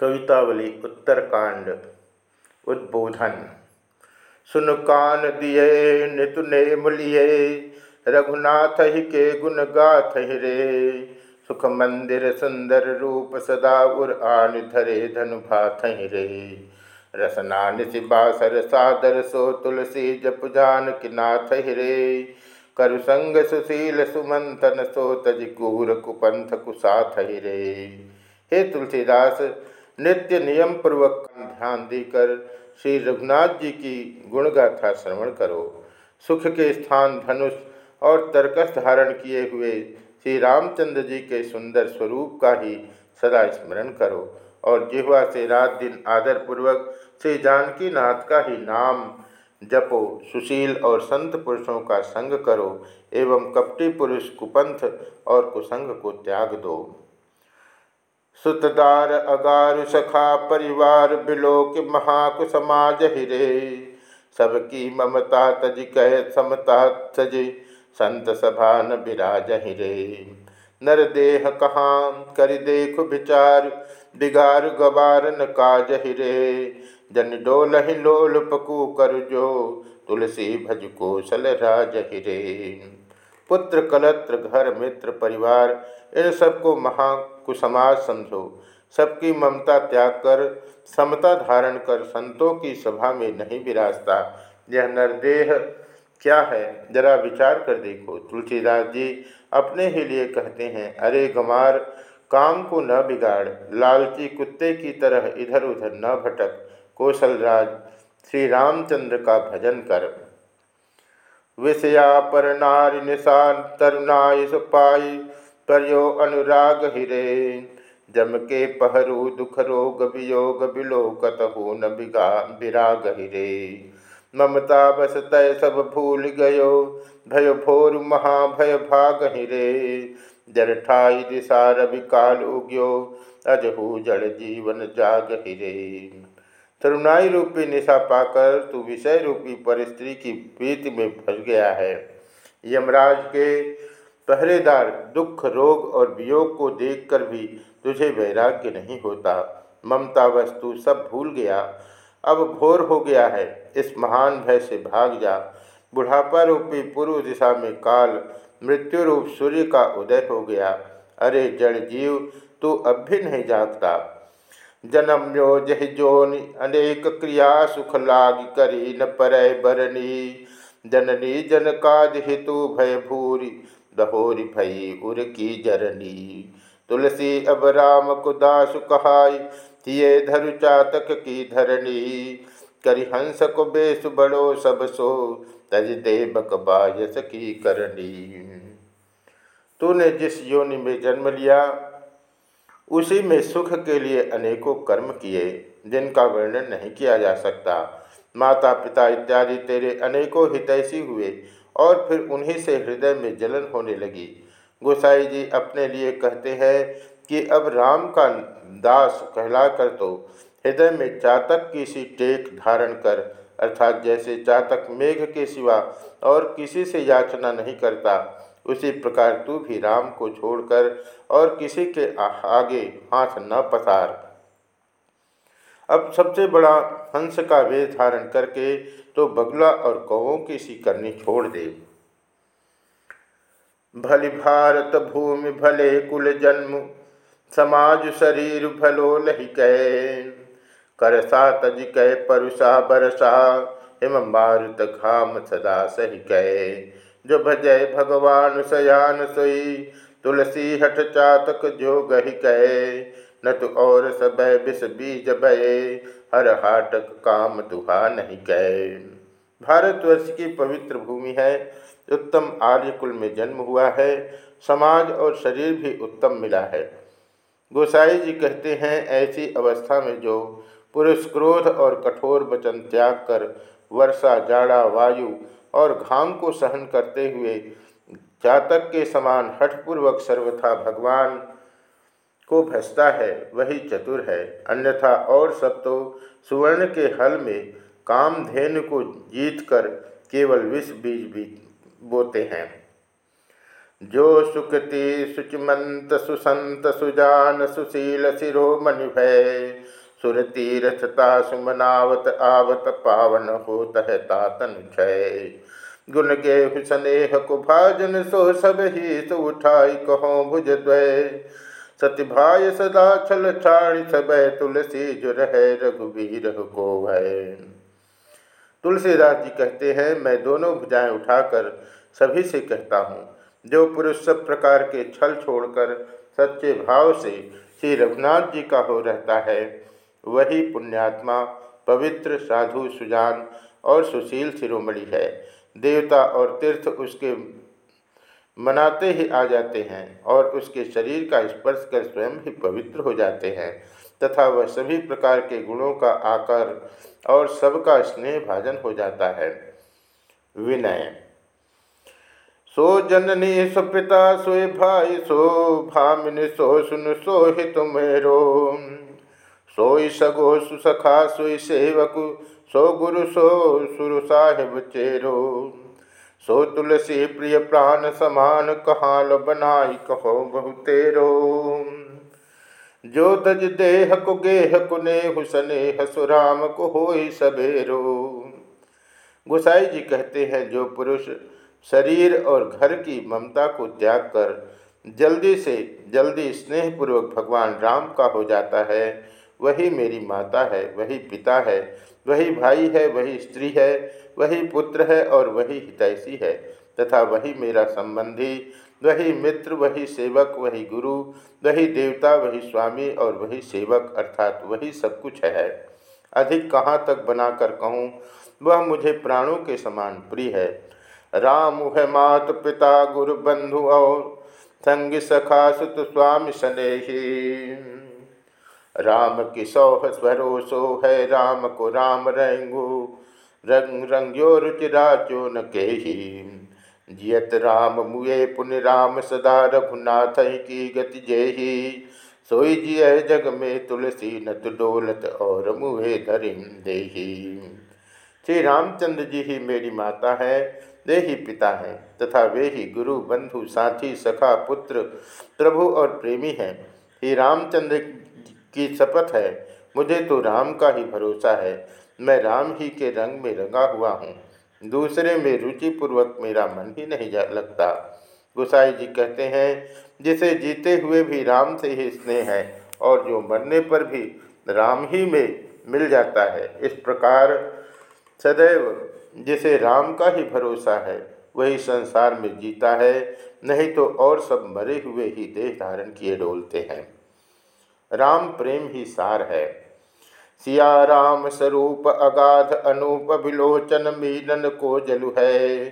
कवितावली, उत्तरकांड, उद्बोधन। सुन कान दिए, नितु ने मुलिए, रघुनाथ ही के गुण गाथ रे। सुख मंदिर सुंदर रूप सदा उर आन धरे, धनु भाथ रे। रसना बासर सादर, सो तुलसी जप जान किनाथ रे। करु संग सुशील सुमंथन, सो तज कूर कुपंथ कुसाथ रे। हे तुलसीदास नित्य नियम पूर्वक ध्यान देकर श्री रघुनाथ जी की गुणगाथा श्रवण करो। सुख के स्थान धनुष और तर्कस धारण किए हुए श्री रामचंद्र जी के सुंदर स्वरूप का ही सदा स्मरण करो और जिहवा से रात दिन आदर पूर्वक श्री जानकी नाथ का ही नाम जपो, सुशील और संत पुरुषों का संग करो एवं कपटी पुरुष कुपंथ और कुसंग को त्याग दो। सुतदार अगारु सखा परिवार बिलोक महाकु समाज हिरे। सबकी ममता तज कह समता सजे संत सभा न बिराज हिरे। नर देह कहाँ, कर देख विचार, बिगार गवार न काज हिरे। जन डोल ही लोल पकू कर जो, तुलसी भज कोशल राज हिरे। पुत्र कलत्र घर मित्र परिवार, इन सबको महाकुसमाज समझो। सबकी ममता त्याग कर, समता धारण कर, संतों की सभा में नहीं विराजता। यह नरदेह क्या है? जरा विचार कर देखो। तुलसीदास जी अपने ही लिए कहते हैं, अरे गमार काम को न बिगाड़, लालची कुत्ते की तरह इधर उधर न भटक, कौशलराज श्री रामचंद्र का भजन कर। विषया पर नारी निशान तरुणाय सुपाई पर्यो अनुराग हिरे। जम के पहरू दुख रोग वियोग बिलोकत हो न विराग हिरे। ममता बस तय सब भूल गयो, भय भोर महाभय भाग हिरे। जर ठाई दिशा रवि काल उग्यो, अजहू जड़ जीवन जाग हिरे। तरुणाई रूपी निशा पाकर तू विषय रूपी पर स्त्री की प्रीति में फंस गया है। यमराज के पहरेदार दुख, रोग और वियोग को देखकर भी तुझे वैराग्य नहीं होता। ममता वस्तु सब भूल गया। अब भोर हो गया है। इस महान भय से भाग जा। बुढ़ापा रूपी पूर्व दिशा में काल। मृत्यु रूप सूर्य का उदय हो गया। अरे जड़ जीव, तू अब भी नहीं जागता। जन्म्यो जह जोन, अनेक क्रिया सुख लाग करी। न पर बरनी। जननी जन काज हेतु भय भूरी दहोरी भई उर की जरनी। तुलसी अब राम को दास कहाय थिये धरु चातक की धरणी करि हंस को बेस बड़ो सब सो, तज देवक बायस की करनी। तूने जिस योनि में जन्म लिया, उसी में सुख के लिए अनेकों कर्म किए, जिनका वर्णन नहीं किया जा सकता। माता पिता इत्यादि तेरे अनेकों हितैषी हुए और फिर उन्हीं से हृदय में जलन होने लगी। गोसाई जी अपने लिए कहते हैं कि अब राम का दास कहलाकर तो हृदय में चातक की सी टेक धारण कर, अर्थात जैसे चातक मेघ के सिवा और किसी से याचना नहीं करता, उसी प्रकार तू भी राम को छोड़कर और किसी के आगे हाथ न पसार। अब सबसे बड़ा हंस का वेश धारण करके तो बगुला और कौों की सी करनी छोड़ दे। भली भारत भूमि भले कुल जन्म, समाज शरीर भलो लही कै कर सा तज कै परुषा बरसा, हिम मारुत घाम सदा सही कै जो भजय भगवान सयान सोई, तुलसी हठ चातक जो गही कै न तो और सब विष बीज बये हर हाटक काम दुहा नहीं गए भारतवर्ष की पवित्र भूमि है, उत्तम आर्य कुल में जन्म हुआ है, समाज और शरीर भी उत्तम मिला है। गोसाई जी कहते हैं, ऐसी अवस्था में जो पुरुष क्रोध और कठोर वचन त्याग कर वर्षा, जाड़ा, वायु और घाम को सहन करते हुए जातक के समान हठपूर्वक सर्वथा भगवान को भसता है, वही चतुर है। अन्यथा और सब तो सुवर्ण के हल में कामधेनु को जीत कर केवल विष बीज भी बोते हैं। जो सुखति शुचिमंत सुसंत, सुजान, सुशील शिरो मणि भय, सुरतीरथता सुमनावत आवत पावन हो तहता तन क्षय। गुण गे स्नेह, कुभाजन सो सब ही सो उठाई कहो भुज द्वय। सतिभाय सदा छल छाणी सब तुलसी जो रहे रघुवीर को है तुलसीदास जी कहते हैं, मैं दोनों भुजाएँ उठाकर सभी से कहता हूँ, जो पुरुष सब प्रकार के छल छोड़कर सच्चे भाव से श्री रघुनाथ जी का हो रहता है, वही पुण्यात्मा, पवित्र, साधु, सुजान और सुशील शिरोमणि है। देवता और तीर्थ उसके मनाते ही आ जाते हैं और उसके शरीर का स्पर्श कर स्वयं ही पवित्र हो जाते हैं, तथा वह सभी प्रकार के गुणों का आकार और सबका स्नेह भाजन हो जाता है। विनय। सो जननी सो पिता सोए भाई सो भामिनी सो सुन सो हित मेरो सोई सगो सुसखा सोई सेवक, सो गुरु सो सुर साहिब चेरो। सो तुलसी प्रिय प्राण समान कहाल बनाई कहो बहुतेरो जो तज देह को गेह कुने हुसने हसुराम को हो सबेरो। गुसाई जी कहते हैं, जो पुरुष शरीर और घर की ममता को त्याग कर जल्दी से जल्दी स्नेहपूर्वक भगवान राम का हो जाता है, वही मेरी माता है, वही पिता है, वही भाई है, वही स्त्री है वही पुत्र है और वही हितैषी है, तथा वही मेरा संबंधी, वही मित्र, वही सेवक, वही गुरु, वही देवता, वही स्वामी और वही सेवक, अर्थात वही सब कुछ है। अधिक कहाँ तक बनाकर कहूँ, वह मुझे प्राणों के समान प्रिय है। राम है मात पिता, गुरु बंधु और संग सखा, सुत स्वामी स्नेही। राम की सौह स्वरोसो है, राम को राम रंगु। रंग रंग्यो रुचिराचो न के जियत राम मुए पुण्य राम सदा रघुनाथ की गति जेही। सोई जिय जग में तुलसी नत डोलत और मुहे धरिम देही। श्री रामचंद्र जी ही मेरी माता है, वे ही पिता हैं, तथा वे ही गुरु, बंधु, साथी, सखा, पुत्र, प्रभु और प्रेमी हैं। ही रामचंद्र की शपथ है, मुझे तो राम का ही भरोसा है। मैं राम ही के रंग में रंगा हुआ हूँ। दूसरे में रुचिपूर्वक मेरा मन ही नहीं लगता। गुसाई जी कहते हैं, जिसे जीते हुए भी राम से ही स्नेह है और जो मरने पर भी राम ही में मिल जाता है। इस प्रकार सदैव जिसे राम का ही भरोसा है, वही संसार में जीता है। नहीं तो और सब मरे हुए ही देह धारण किए डोलते हैं। राम प्रेम ही सार है। सिया राम स्वरूप अगाध अनूप विलोचन मीनन को जलु है।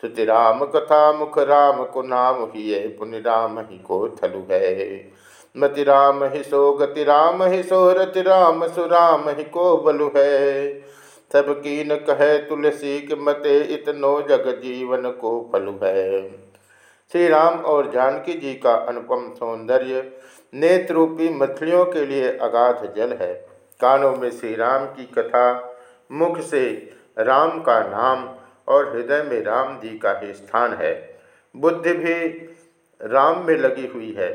श्रुति राम कथा मुख राम को नाम ही है राम ही को थलु है। मति राम ही सो गति राम ही सो रति राम सुराम ही को बलु है। सब कीन कहे तुलसी के मते इतनो जग जीवन को फलु है। श्री राम और जानकी जी का अनुपम सौंदर्य नेत्रूपी मछलियों के लिए अगाध जल है। कानों में श्री राम की कथा, मुख से राम का नाम और हृदय में राम जी का ही स्थान है। बुद्धि भी राम में लगी हुई है।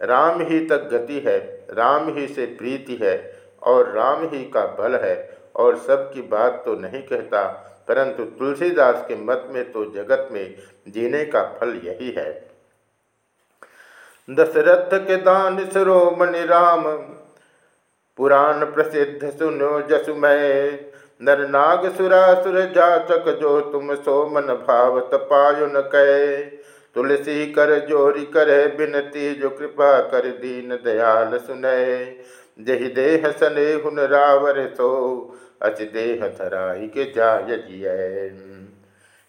राम ही तक गति है, राम ही से प्रीति है और राम ही का बल है और सब की बात तो नहीं कहता, परंतु तुलसीदास के मत में तो जगत में जीने का फल यही है। दशरथ के दान सरोमणि राम पुराण प्रसिद्ध सुनो जसुमय नर नाग सुरासुर जाचक जो तुम सो मन भावत पायु न कहे तुलसी कर जोरी करे बिनती जो कृपा कर दीन दयाल सुनय जहि देह सने हुन रावर सो, अच देह धराई के जाय जिय।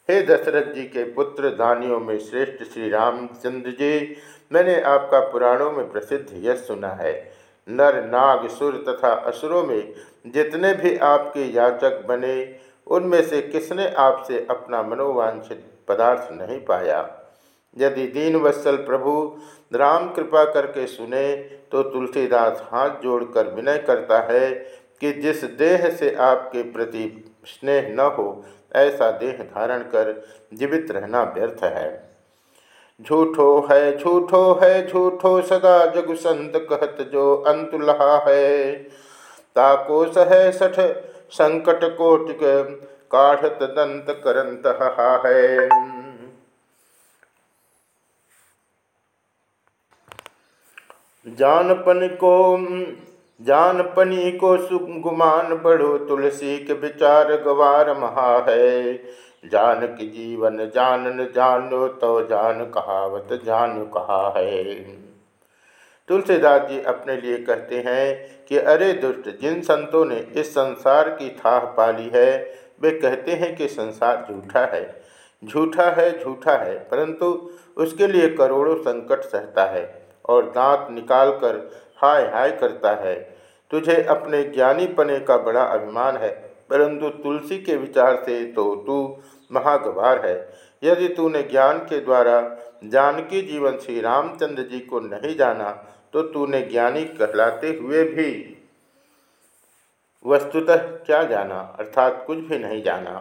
हे दशरथ जी के पुत्र, दानियों में श्रेष्ठ श्री रामचंद्र जी, मैंने आपका पुराणों में प्रसिद्ध यश सुना है। नर, नाग सुर तथा असुरों में जितने भी आपके याचक बने, उनमें से किसने आपसे अपना मनोवांछित पदार्थ नहीं पाया? यदि दीन वत्सल प्रभु राम कृपा करके सुने तो तुलसीदास हाथ जोड़कर विनय करता है कि जिस देह से आपके प्रति स्नेह न हो, ऐसा देह धारण कर जीवित रहना व्यर्थ है। झूठो है झूठो है, झूठो सदा। जग संत कहत जो अंत है। ताको सह सठ संकट कोटिक, काढ़त दंत करंत है। जानपन को, जानपनी को सुगुमान बढ़ो। तुलसी के विचार गवार महा है। जान की जीवन जानन जानो तो जान कहावत जान कहा है। तुलसीदास जी अपने लिए कहते हैं कि, अरे दुष्ट, जिन संतों ने इस संसार की थाह पाली है, वे कहते हैं कि संसार झूठा है। झूठा है झूठा है, परंतु उसके लिए करोड़ों संकट सहता है और दांत निकालकर हाय हाय करता है। तुझे अपने ज्ञानी पने का बड़ा अभिमान है। परंतु तुलसी के विचार से तो तू महागवार है। यदि तूने ज्ञान के द्वारा जानकी जीवन श्री रामचंद्र जी को नहीं जाना तो तूने ज्ञानी कहलाते हुए भी वस्तुतः क्या जाना? अर्थात कुछ भी नहीं जाना।